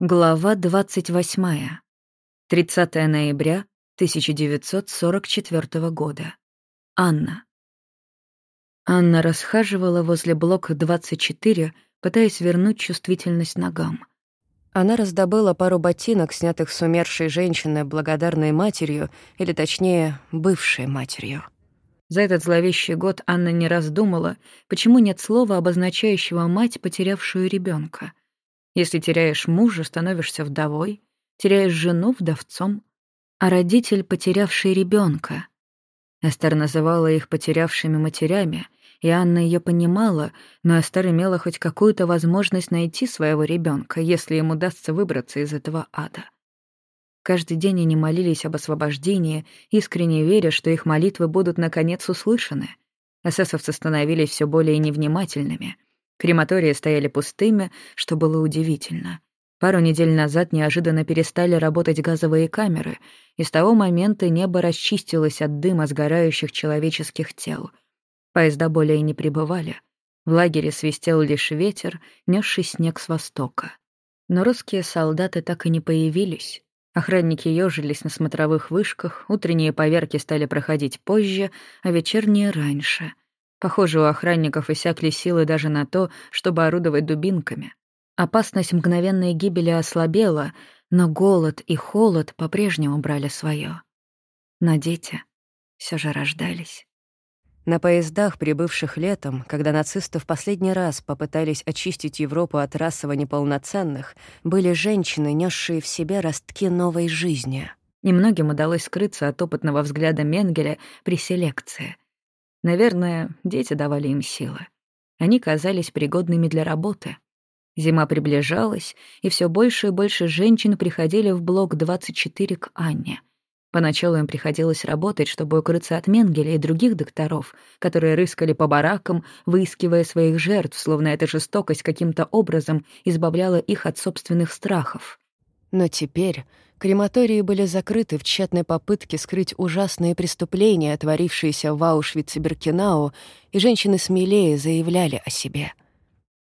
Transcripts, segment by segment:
Глава 28. 30 ноября 1944 года. Анна. Анна расхаживала возле блока 24, пытаясь вернуть чувствительность ногам. Она раздобыла пару ботинок, снятых с умершей женщины, благодарной матерью, или точнее, бывшей матерью. За этот зловещий год Анна не раз думала, почему нет слова, обозначающего мать, потерявшую ребенка — если теряешь мужа, становишься вдовой, теряешь жену — вдовцом, а родитель, потерявший ребенка. Эстер называла их потерявшими матерями, и Анна ее понимала, но Эстер имела хоть какую-то возможность найти своего ребенка, если им удастся выбраться из этого ада. Каждый день они молились об освобождении, искренне веря, что их молитвы будут наконец услышаны. Эсэсовцы становились все более невнимательными — Крематории стояли пустыми, что было удивительно. Пару недель назад неожиданно перестали работать газовые камеры, и с того момента небо расчистилось от дыма сгорающих человеческих тел. Поезда более не прибывали. В лагере свистел лишь ветер, несший снег с востока. Но русские солдаты так и не появились. Охранники ёжились на смотровых вышках, утренние поверки стали проходить позже, а вечерние — раньше — Похоже, у охранников иссякли силы даже на то, чтобы орудовать дубинками. Опасность мгновенной гибели ослабела, но голод и холод по-прежнему брали свое. Но дети все же рождались. На поездах, прибывших летом, когда нацисты в последний раз попытались очистить Европу от расово неполноценных, были женщины, несшие в себе ростки новой жизни. Немногим удалось скрыться от опытного взгляда Менгеля при селекции — Наверное, дети давали им силы. Они казались пригодными для работы. Зима приближалась, и все больше и больше женщин приходили в блок 24 к Анне. Поначалу им приходилось работать, чтобы укрыться от Менгеля и других докторов, которые рыскали по баракам, выискивая своих жертв, словно эта жестокость каким-то образом избавляла их от собственных страхов. Но теперь Крематории были закрыты в тщетной попытке скрыть ужасные преступления, творившиеся в Аушвице-Беркинау, и женщины смелее заявляли о себе.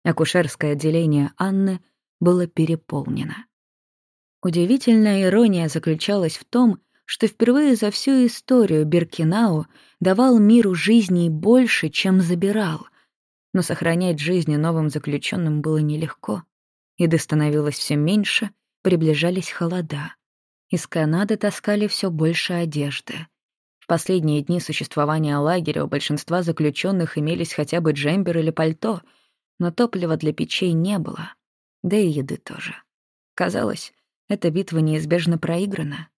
Акушерское отделение Анны было переполнено. Удивительная ирония заключалась в том, что впервые за всю историю Беркинау давал миру жизней больше, чем забирал. Но сохранять жизни новым заключенным было нелегко. Еды становилось все меньше, приближались холода. Из Канады таскали все больше одежды. В последние дни существования лагеря у большинства заключенных имелись хотя бы джембер или пальто, но топлива для печей не было, да и еды тоже. Казалось, эта битва неизбежно проиграна.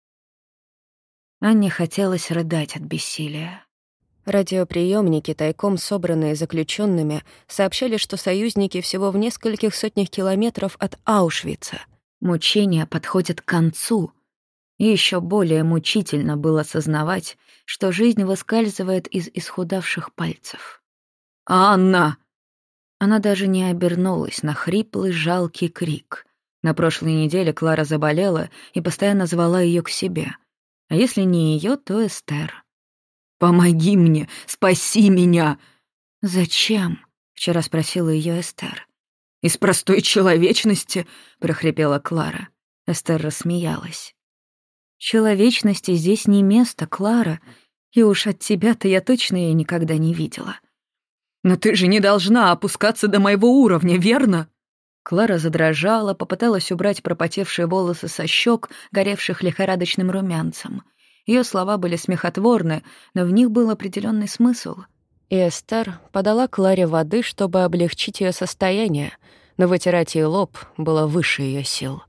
Анне хотелось рыдать от бессилия. Радиоприемники, тайком собранные заключенными, сообщали, что союзники всего в нескольких сотнях километров от Аушвица. Мучения подходят к концу — и еще более мучительно было осознавать, что жизнь выскальзывает из исхудавших пальцев. «Анна!» Она даже не обернулась на хриплый, жалкий крик. На прошлой неделе Клара заболела и постоянно звала ее к себе. А если не ее, то Эстер. «Помоги мне! Спаси меня!» «Зачем?» — вчера спросила ее Эстер. «Из простой человечности!» — прохрипела Клара. Эстер рассмеялась. Человечности здесь не место, Клара, и уж от тебя-то я точно ее никогда не видела. Но ты же не должна опускаться до моего уровня, верно? Клара задрожала, попыталась убрать пропотевшие волосы со щек, горевших лихорадочным румянцем. Ее слова были смехотворны, но в них был определенный смысл. Эстер подала Кларе воды, чтобы облегчить ее состояние, но вытирать ей лоб было выше ее сил.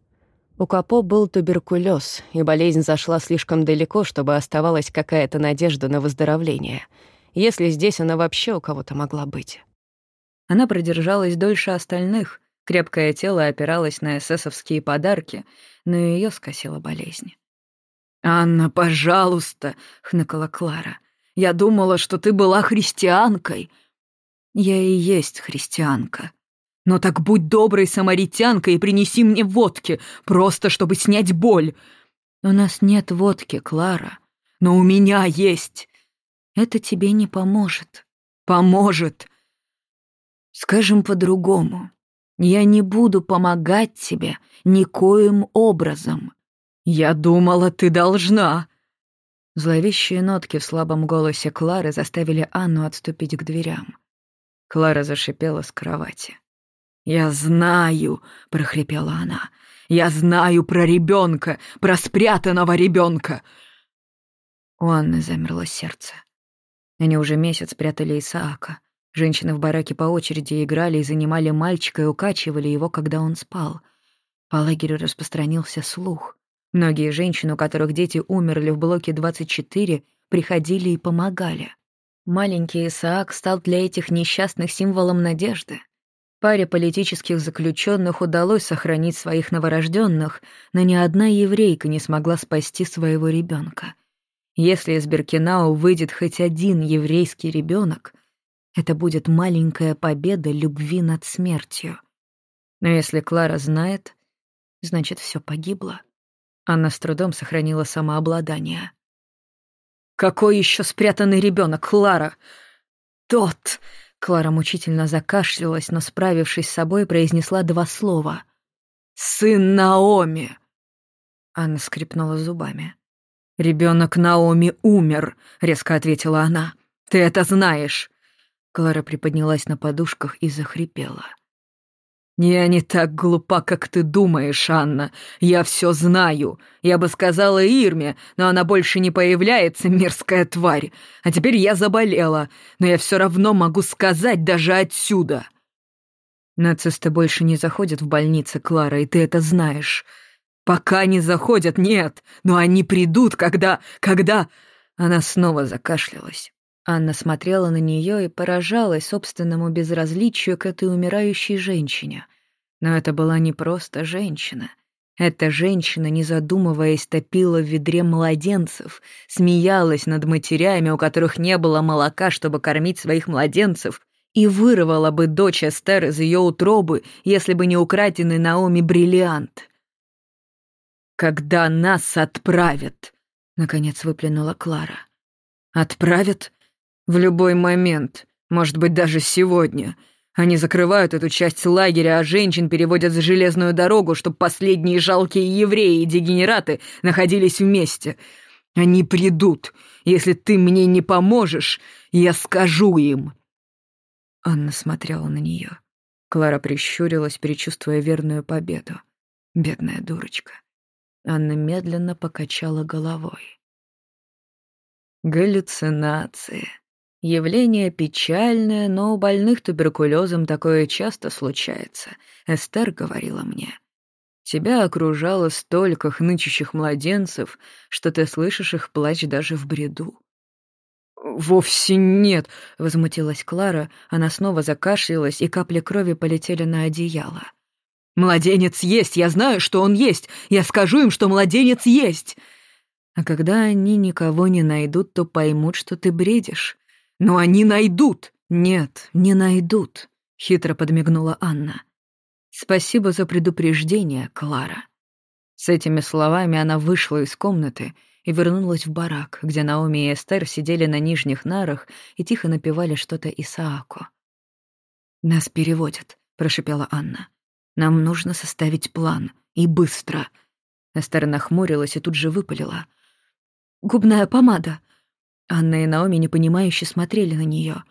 У Капо был туберкулез, и болезнь зашла слишком далеко, чтобы оставалась какая-то надежда на выздоровление. Если здесь она вообще у кого-то могла быть. Она продержалась дольше остальных. Крепкое тело опиралось на эсэсовские подарки, но ее скосила болезнь. «Анна, пожалуйста!» — хныкала Клара. «Я думала, что ты была христианкой». «Я и есть христианка», но так будь доброй самаритянкой и принеси мне водки, просто чтобы снять боль. У нас нет водки, Клара, но у меня есть. Это тебе не поможет. Поможет. Скажем по-другому. Я не буду помогать тебе никоим образом. Я думала, ты должна. Зловещие нотки в слабом голосе Клары заставили Анну отступить к дверям. Клара зашипела с кровати. «Я знаю», — прохрипела она, — «я знаю про ребенка, про спрятанного ребенка. У Анны замерло сердце. Они уже месяц прятали Исаака. Женщины в бараке по очереди играли и занимали мальчика и укачивали его, когда он спал. По лагерю распространился слух. Многие женщины, у которых дети умерли в блоке 24, приходили и помогали. Маленький Исаак стал для этих несчастных символом надежды. Паре политических заключенных удалось сохранить своих новорожденных, но ни одна еврейка не смогла спасти своего ребенка. Если из Беркинау выйдет хоть один еврейский ребенок, это будет маленькая победа любви над смертью. Но если Клара знает, значит, все погибло. Она с трудом сохранила самообладание. «Какой еще спрятанный ребенок, Клара?» «Тот!» Клара мучительно закашлялась, но, справившись с собой, произнесла два слова. «Сын Наоми!» Анна скрипнула зубами. «Ребенок Наоми умер», — резко ответила она. «Ты это знаешь». Клара приподнялась на подушках и захрипела. «Я не так глупа, как ты думаешь, Анна. Я все знаю. Я бы сказала Ирме, но она больше не появляется, мерзкая тварь. А теперь я заболела, но я все равно могу сказать даже отсюда». «Нацисты больше не заходят в больницы, Клара, и ты это знаешь. Пока не заходят, нет, но они придут, когда... когда...» Она снова закашлялась. Анна смотрела на нее и поражалась собственному безразличию к этой умирающей женщине. Но это была не просто женщина. Эта женщина, не задумываясь, топила в ведре младенцев, смеялась над матерями, у которых не было молока, чтобы кормить своих младенцев, и вырвала бы дочь Эстер из ее утробы, если бы не украденный Наоми бриллиант — «Когда нас отправят?» — наконец выплюнула Клара. «Отправят? В любой момент, может быть, даже сегодня. Они закрывают эту часть лагеря, а женщин переводят за железную дорогу, чтобы последние жалкие евреи и дегенераты находились вместе. Они придут. Если ты мне не поможешь, я скажу им». Анна смотрела на нее. Клара прищурилась, предчувствуя верную победу. Бедная дурочка. Анна медленно покачала головой. Галлюцинации. Явление печальное, но у больных туберкулезом такое часто случается. Эстер говорила мне. Тебя окружало столько хнычущих младенцев, что ты слышишь их плач даже в бреду. «Вовсе нет», — возмутилась Клара. Она снова закашлялась, и капли крови полетели на одеяло. «Младенец есть, я знаю, что он есть. Я скажу им, что младенец есть». А когда они никого не найдут, то поймут, что ты бредишь. Но они найдут. Нет, не найдут, хитро подмигнула Анна. Спасибо за предупреждение, Клара. С этими словами она вышла из комнаты и вернулась в барак, где Наоми и Эстер сидели на нижних нарах и тихо напевали что-то Исааку. «Нас переводят», — прошепела Анна. Нам нужно составить план. И быстро. Эстер нахмурилась и тут же выпалила. «Губная помада». Анна и Наоми непонимающе смотрели на нее.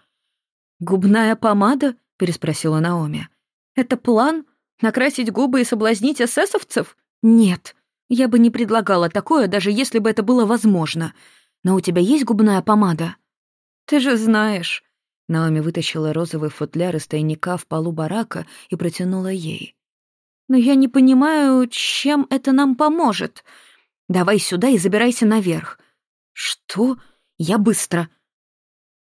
«Губная помада?» — переспросила Наоми. «Это план? Накрасить губы и соблазнить эсэсовцев? Нет. Я бы не предлагала такое, даже если бы это было возможно. Но у тебя есть губная помада?» «Ты же знаешь». Наоми вытащила розовый футляр из тайника в полу барака и протянула ей. «Но я не понимаю, чем это нам поможет. Давай сюда и забирайся наверх». «Что? Я быстро».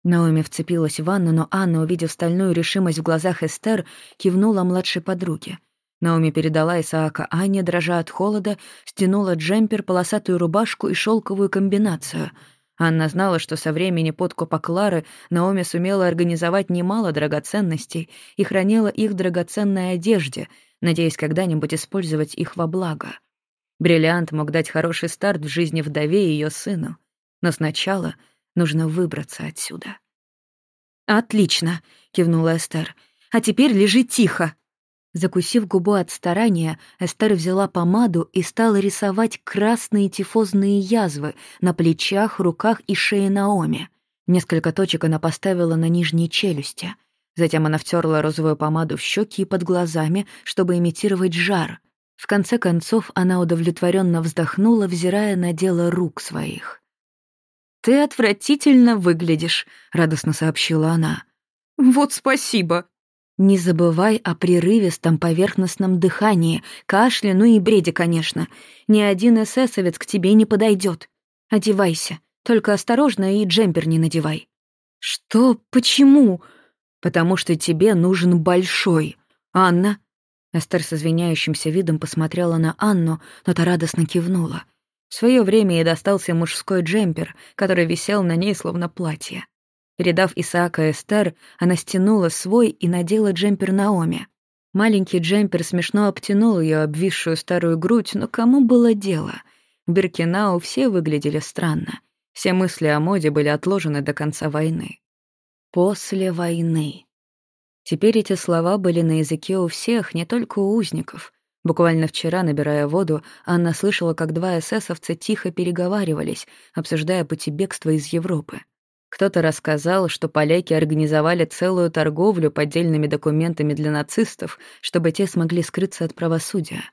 Наоми вцепилась в ванну, но Анна, увидев стальную решимость в глазах Эстер, кивнула младшей подруге. Наоми передала Исаака Анне, дрожа от холода, стянула джемпер, полосатую рубашку и шелковую комбинацию — Анна знала, что со времени подкупа Клары Наоми сумела организовать немало драгоценностей и хранила их в драгоценной одежде, надеясь когда-нибудь использовать их во благо. Бриллиант мог дать хороший старт в жизни вдове и ее сыну. Но сначала нужно выбраться отсюда. «Отлично», — кивнула Эстер. «А теперь лежи тихо». Закусив губу от старания, Эстер взяла помаду и стала рисовать красные тифозные язвы на плечах, руках и шее Наоми. Несколько точек она поставила на нижней челюсти. Затем она втерла розовую помаду в щеки и под глазами, чтобы имитировать жар. В конце концов она удовлетворенно вздохнула, взирая на дело рук своих. «Ты отвратительно выглядишь», — радостно сообщила она. «Вот спасибо», не забывай о прерывистом поверхностном дыхании, кашле, ну и бреде, конечно. Ни один эсэсовец к тебе не подойдет. Одевайся, только осторожно и джемпер не надевай. Что? Почему? Потому что тебе нужен большой. Анна? Эстер с извиняющимся видом посмотрела на Анну, но та радостно кивнула. В свое время ей достался мужской джемпер, который висел на ней словно платье. Передав Исаака Эстер, она стянула свой и надела джемпер Наоми. Маленький джемпер смешно обтянул ее обвисшую старую грудь, но кому было дело? В Биркинау все выглядели странно. Все мысли о моде были отложены до конца войны. После войны. Теперь эти слова были на языке у всех, не только у узников. Буквально вчера, набирая воду, Анна слышала, как два эсэсовца тихо переговаривались, обсуждая пути бегства из Европы. Кто-то рассказал, что поляки организовали целую торговлю поддельными документами для нацистов, чтобы те смогли скрыться от правосудия.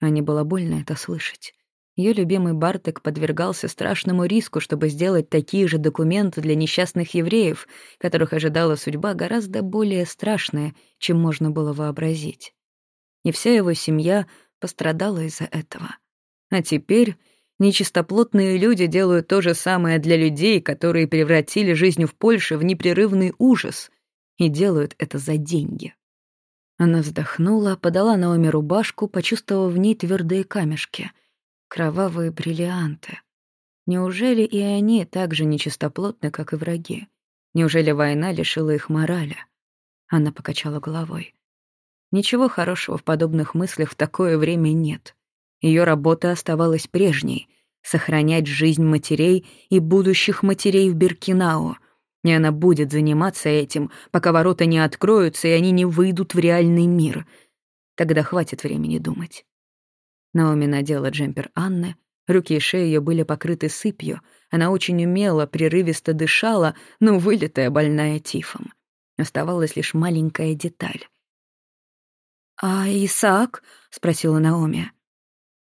А не было больно это слышать. Ее любимый Бартек подвергался страшному риску, чтобы сделать такие же документы для несчастных евреев, которых ожидала судьба гораздо более страшная, чем можно было вообразить. И вся его семья пострадала из-за этого. А теперь Нечистоплотные люди делают то же самое для людей, которые превратили жизнь в Польше в непрерывный ужас, и делают это за деньги. Она вздохнула, подала Наоми рубашку, почувствовав в ней твердые камешки. Кровавые бриллианты. Неужели и они так же нечистоплотны, как и враги? Неужели война лишила их морали? Она покачала головой. Ничего хорошего в подобных мыслях в такое время нет. Ее работа оставалась прежней — сохранять жизнь матерей и будущих матерей в Биркинау. И она будет заниматься этим, пока ворота не откроются и они не выйдут в реальный мир. Тогда хватит времени думать. Наоми надела джемпер Анны, руки и шея ее были покрыты сыпью, она очень умело, прерывисто дышала, но вылитая больная тифом. Оставалась лишь маленькая деталь. «А Исаак?» — спросила Наоми.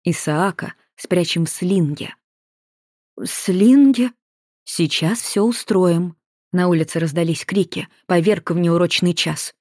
Исаака спрячем в слинге». «Слинге? Сейчас все устроим». На улице раздались крики. Поверка в неурочный час.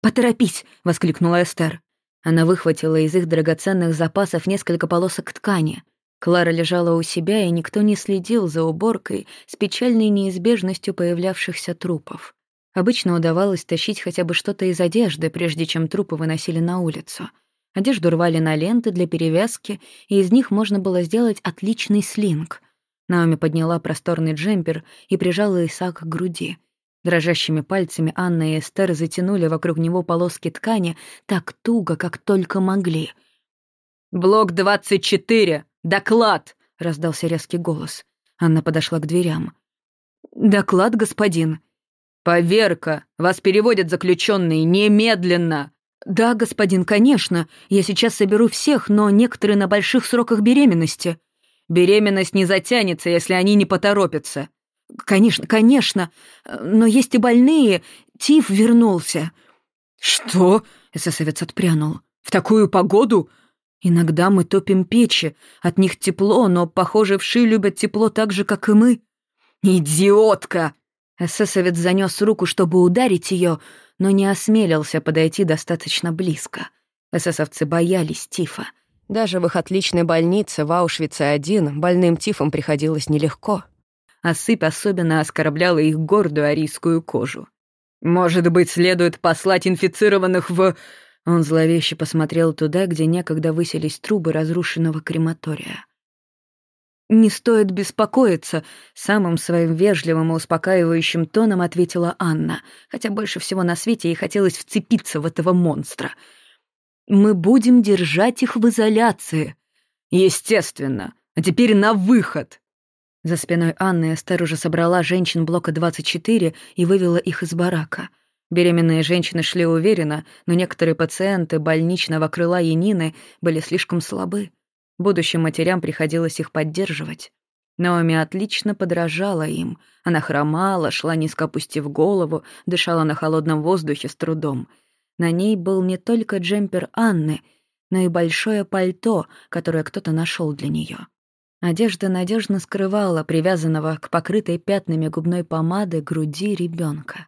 «Поторопись!» — воскликнула Эстер. Она выхватила из их драгоценных запасов несколько полосок ткани. Клара лежала у себя, и никто не следил за уборкой с печальной неизбежностью появлявшихся трупов. Обычно удавалось тащить хотя бы что-то из одежды, прежде чем трупы выносили на улицу — Одежду рвали на ленты для перевязки, и из них можно было сделать отличный слинг. Наоми подняла просторный джемпер и прижала Исаак к груди. Дрожащими пальцами Анна и Эстер затянули вокруг него полоски ткани так туго, как только могли. «Блок 24! Доклад!» — раздался резкий голос. Анна подошла к дверям. «Доклад, господин». «Поверка! Вас переводят заключенные немедленно!» «Да, господин, конечно. Я сейчас соберу всех, но некоторые на больших сроках беременности». «Беременность не затянется, если они не поторопятся». «Конечно, конечно. Но есть и больные. Тиф вернулся». «Что?» — эсэсовец отпрянул. «В такую погоду?» «Иногда мы топим печи. От них тепло, но, похоже, вши любят тепло так же, как и мы». «Идиотка!» Эсэсовец занес руку, чтобы ударить ее, но не осмелился подойти достаточно близко. Эсэсовцы боялись тифа. Даже в их отличной больнице в Аушвице-1 больным тифом приходилось нелегко. А сыпь особенно оскорбляла их гордую арийскую кожу. «Может быть, следует послать инфицированных в...» Он зловеще посмотрел туда, где некогда высились трубы разрушенного крематория. «Не стоит беспокоиться», — самым своим вежливым и успокаивающим тоном ответила Анна, хотя больше всего на свете ей хотелось вцепиться в этого монстра. «Мы будем держать их в изоляции». «Естественно. А теперь на выход!» За спиной Анны Эстер уже собрала женщин блока 24 и вывела их из барака. Беременные женщины шли уверенно, но некоторые пациенты больничного крыла Янины были слишком слабы. Будущим матерям приходилось их поддерживать. Наоми отлично подражала им. Она хромала, шла низко опустив голову, дышала на холодном воздухе с трудом. На ней был не только джемпер Анны, но и большое пальто, которое кто-то нашел для нее. Одежда надежно скрывала привязанного к покрытой пятнами губной помады груди ребенка.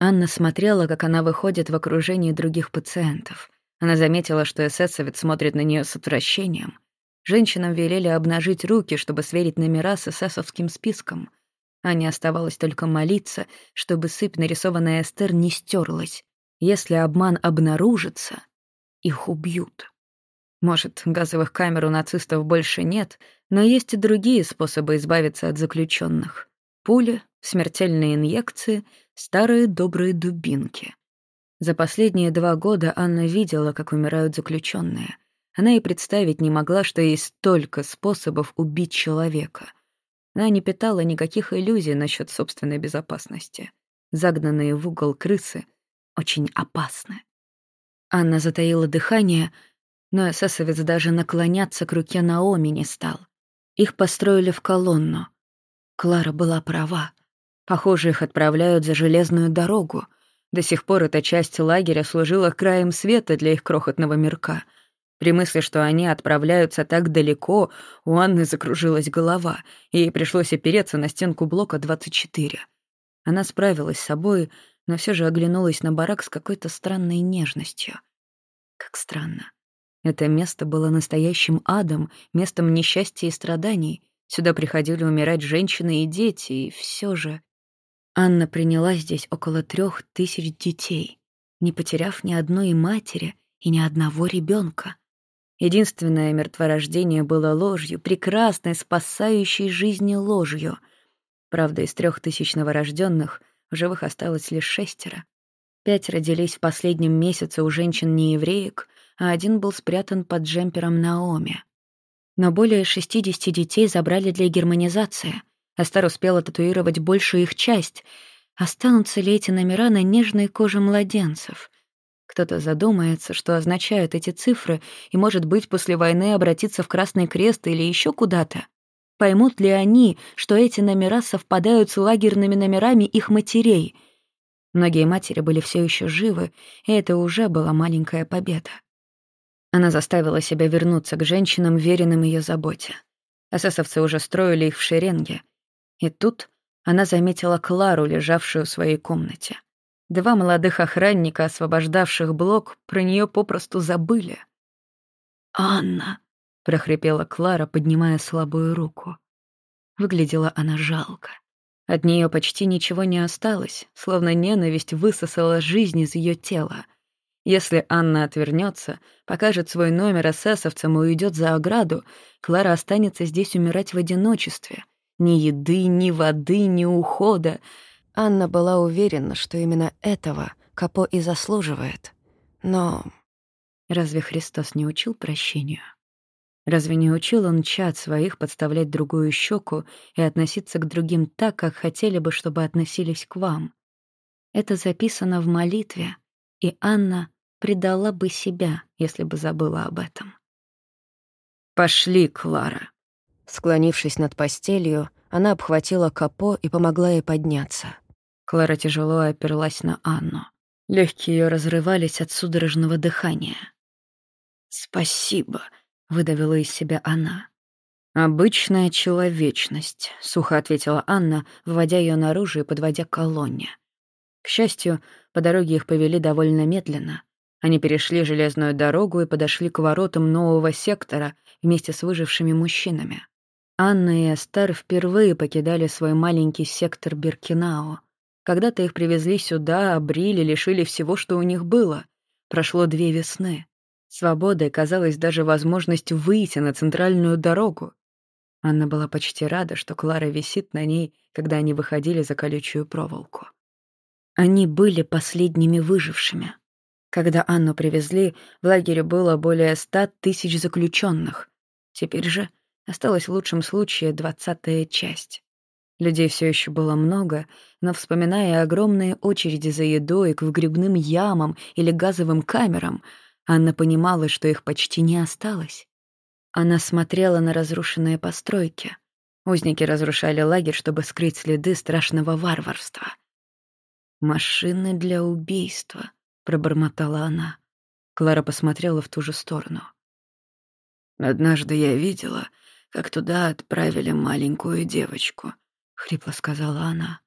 Анна смотрела, как она выходит в окружении других пациентов. Она заметила, что эсэсовец смотрит на нее с отвращением. Женщинам велели обнажить руки, чтобы сверить номера с эсэсовским списком. Ане оставалось только молиться, чтобы сыпь, нарисованная Эстер, не стерлась. Если обман обнаружится, их убьют. Может, газовых камер у нацистов больше нет, но есть и другие способы избавиться от заключенных. Пули, смертельные инъекции, старые добрые дубинки. За последние два года Анна видела, как умирают заключенные. Она и представить не могла, что есть столько способов убить человека. Она не питала никаких иллюзий насчет собственной безопасности. Загнанные в угол крысы очень опасны. Анна затаила дыхание, но эсэсовец даже наклоняться к руке Наоми не стал. Их построили в колонну. Клара была права. Похоже, их отправляют за железную дорогу. До сих пор эта часть лагеря служила краем света для их крохотного мирка. При мысли, что они отправляются так далеко, у Анны закружилась голова, и ей пришлось опереться на стенку блока 24. Она справилась с собой, но все же оглянулась на барак с какой-то странной нежностью. Как странно. Это место было настоящим адом, местом несчастья и страданий. Сюда приходили умирать женщины и дети, и все же... Анна приняла здесь около трех тысяч детей, не потеряв ни одной матери и ни одного ребенка. Единственное мертворождение было ложью, прекрасной, спасающей жизни ложью. Правда, из трех тысяч новорожденных в живых осталось лишь шестеро. Пять родились в последнем месяце у женщин-неевреек, а один был спрятан под джемпером Наоми. Но более 60 детей забрали для германизации — Астар успела татуировать большую их часть. Останутся ли эти номера на нежной коже младенцев? Кто-то задумается, что означают эти цифры, и, может быть, после войны обратиться в Красный Крест или еще куда-то. Поймут ли они, что эти номера совпадают с лагерными номерами их матерей? Многие матери были все еще живы, и это уже была маленькая победа. Она заставила себя вернуться к женщинам, веренным ее заботе. Эсэсовцы уже строили их в шеренге. И тут она заметила Клару, лежавшую в своей комнате. Два молодых охранника, освобождавших блок, про нее попросту забыли. «Анна!» — прохрипела Клара, поднимая слабую руку. Выглядела она жалко. От нее почти ничего не осталось, словно ненависть высосала жизнь из ее тела. Если Анна отвернется, покажет свой номер эсэсовцам и уйдет за ограду, Клара останется здесь умирать в одиночестве — ни еды, ни воды, ни ухода. Анна была уверена, что именно этого Капо и заслуживает. Но разве Христос не учил прощению? Разве не учил он чад своих подставлять другую щеку и относиться к другим так, как хотели бы, чтобы относились к вам? Это записано в молитве, и Анна предала бы себя, если бы забыла об этом. «Пошли, Клара», Склонившись над постелью, она обхватила Капо и помогла ей подняться. Клара тяжело оперлась на Анну. Легкие ее разрывались от судорожного дыхания. «Спасибо», — выдавила из себя она. «Обычная человечность», — сухо ответила Анна, выводя ее наружу и подводя к колонне. К счастью, по дороге их повели довольно медленно. Они перешли железную дорогу и подошли к воротам нового сектора вместе с выжившими мужчинами. Анна и Эстер впервые покидали свой маленький сектор Биркинау. Когда-то их привезли сюда, обрили, лишили всего, что у них было. Прошло две весны. Свободой казалась даже возможность выйти на центральную дорогу. Анна была почти рада, что Клара висит на ней, когда они выходили за колючую проволоку. Они были последними выжившими. Когда Анну привезли, в лагере было более ста тысяч заключенных. Теперь же Осталась в лучшем случае двадцатая часть. Людей все еще было много, но, вспоминая огромные очереди за едой к выгребным ямам или газовым камерам, Анна понимала, что их почти не осталось. Она смотрела на разрушенные постройки. Узники разрушали лагерь, чтобы скрыть следы страшного варварства. «Машины для убийства», — пробормотала она. Клара посмотрела в ту же сторону. «Однажды я видела, как туда отправили маленькую девочку», — хрипло сказала она.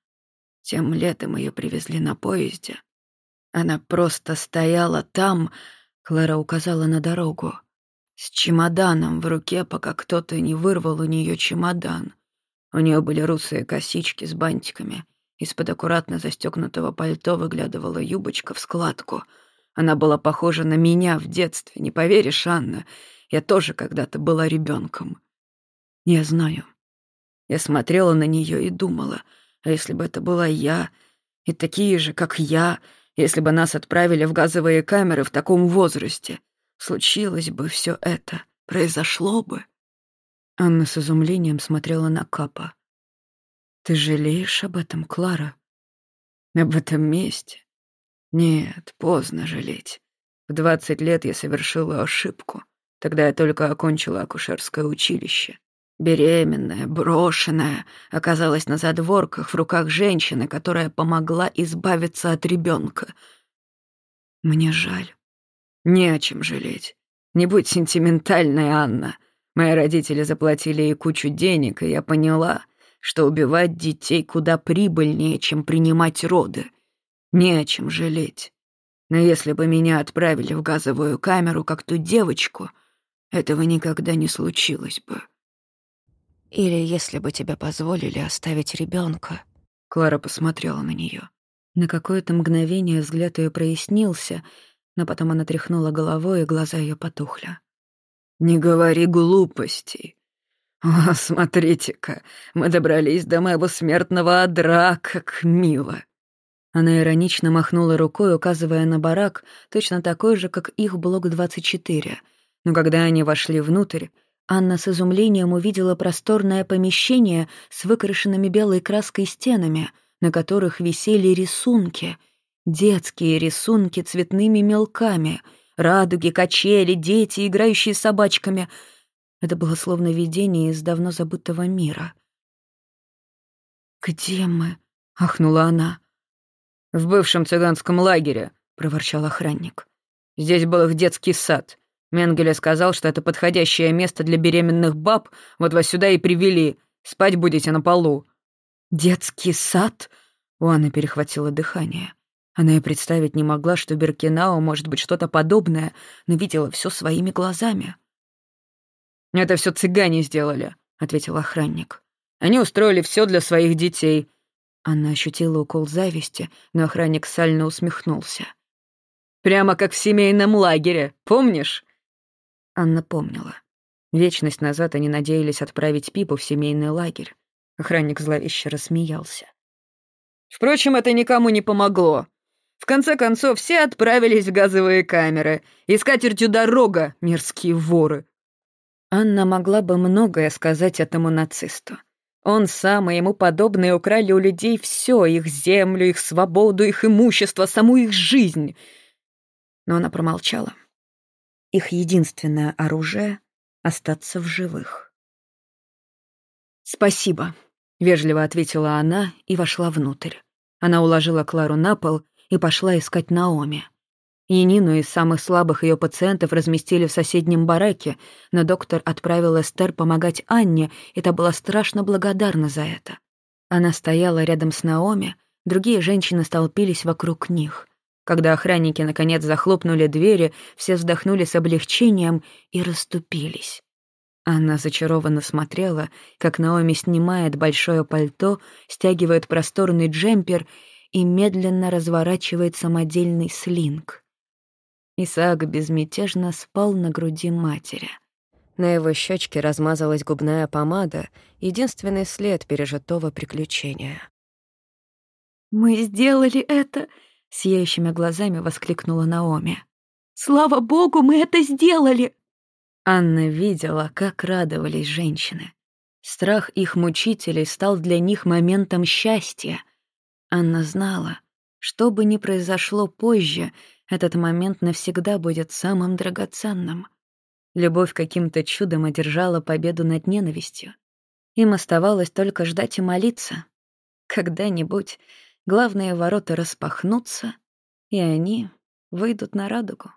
«Тем летом ее привезли на поезде. Она просто стояла там», — Клара указала на дорогу, с чемоданом в руке, пока кто-то не вырвал у нее чемодан. У нее были русые косички с бантиками — из-под аккуратно застегнутого пальто выглядывала юбочка в складку. Она была похожа на меня в детстве, не поверишь, Анна. Я тоже когда-то была ребенком. Я знаю. Я смотрела на нее и думала, а если бы это была я, и такие же, как я, если бы нас отправили в газовые камеры в таком возрасте, случилось бы все это, произошло бы. Анна с изумлением смотрела на Капа. Ты жалеешь об этом, Клара? Об этом месте? Нет, поздно жалеть. В двадцать лет я совершила ошибку. Тогда я только окончила акушерское училище. Беременная, брошенная, оказалась на задворках в руках женщины, которая помогла избавиться от ребенка. Мне жаль. Не о чем жалеть. Не будь сентиментальной, Анна. Мои родители заплатили ей кучу денег, и я поняла — что убивать детей куда прибыльнее, чем принимать роды. Не о чем жалеть. Но если бы меня отправили в газовую камеру, как ту девочку, этого никогда не случилось бы. Или если бы тебе позволили оставить ребенка. Клара посмотрела на нее. На какое-то мгновение взгляд ее прояснился, но потом она тряхнула головой, и глаза ее потухли. «Не говори глупостей. «О, смотрите-ка, мы добрались до моего смертного одра, как мило!» Она иронично махнула рукой, указывая на барак, точно такой же, как их блок 24. Но когда они вошли внутрь, Анна с изумлением увидела просторное помещение с выкрашенными белой краской стенами, на которых висели рисунки. Детские рисунки цветными мелками, радуги, качели, дети, играющие с собачками — это было словно видение из давно забытого мира. «Где мы?» — ахнула она. «В бывшем цыганском лагере», — проворчал охранник. «Здесь был их детский сад. Менгеле сказал, что это подходящее место для беременных баб, вот вас сюда и привели. Спать будете на полу». «Детский сад?» У Анны перехватило дыхание. Она и представить не могла, что Беркинау может быть что-то подобное, но видела все своими глазами. «Это все цыгане сделали», — ответил охранник. «Они устроили все для своих детей». Она ощутила укол зависти, но охранник сально усмехнулся. «Прямо как в семейном лагере, помнишь?» Анна помнила. Вечность назад они надеялись отправить Пипу в семейный лагерь. Охранник зловеще рассмеялся. «Впрочем, это никому не помогло. В конце концов, все отправились в газовые камеры. И с дорога, мерзкие воры. Анна могла бы многое сказать этому нацисту. Он сам и ему подобные украли у людей все, их землю, их свободу, их имущество, саму их жизнь. Но она промолчала. Их единственное оружие — остаться в живых. «Спасибо», — вежливо ответила она и вошла внутрь. Она уложила Клару на пол и пошла искать Наоми. Янину из самых слабых ее пациентов разместили в соседнем бараке, но доктор отправил Эстер помогать Анне, и та была страшно благодарна за это. Она стояла рядом с Наоми, другие женщины столпились вокруг них. Когда охранники наконец захлопнули двери, все вздохнули с облегчением и расступились. Анна зачарованно смотрела, как Наоми снимает большое пальто, стягивает просторный джемпер и медленно разворачивает самодельный слинг. Исаак безмятежно спал на груди матери. На его щечке размазалась губная помада, единственный след пережитого приключения. «Мы сделали это!» — сияющими глазами воскликнула Наоми. «Слава богу, мы это сделали!» Анна видела, как радовались женщины. Страх их мучителей стал для них моментом счастья. Анна знала, что бы ни произошло позже, этот момент навсегда будет самым драгоценным. Любовь каким-то чудом одержала победу над ненавистью. Им оставалось только ждать и молиться. Когда-нибудь главные ворота распахнутся, и они выйдут на радугу.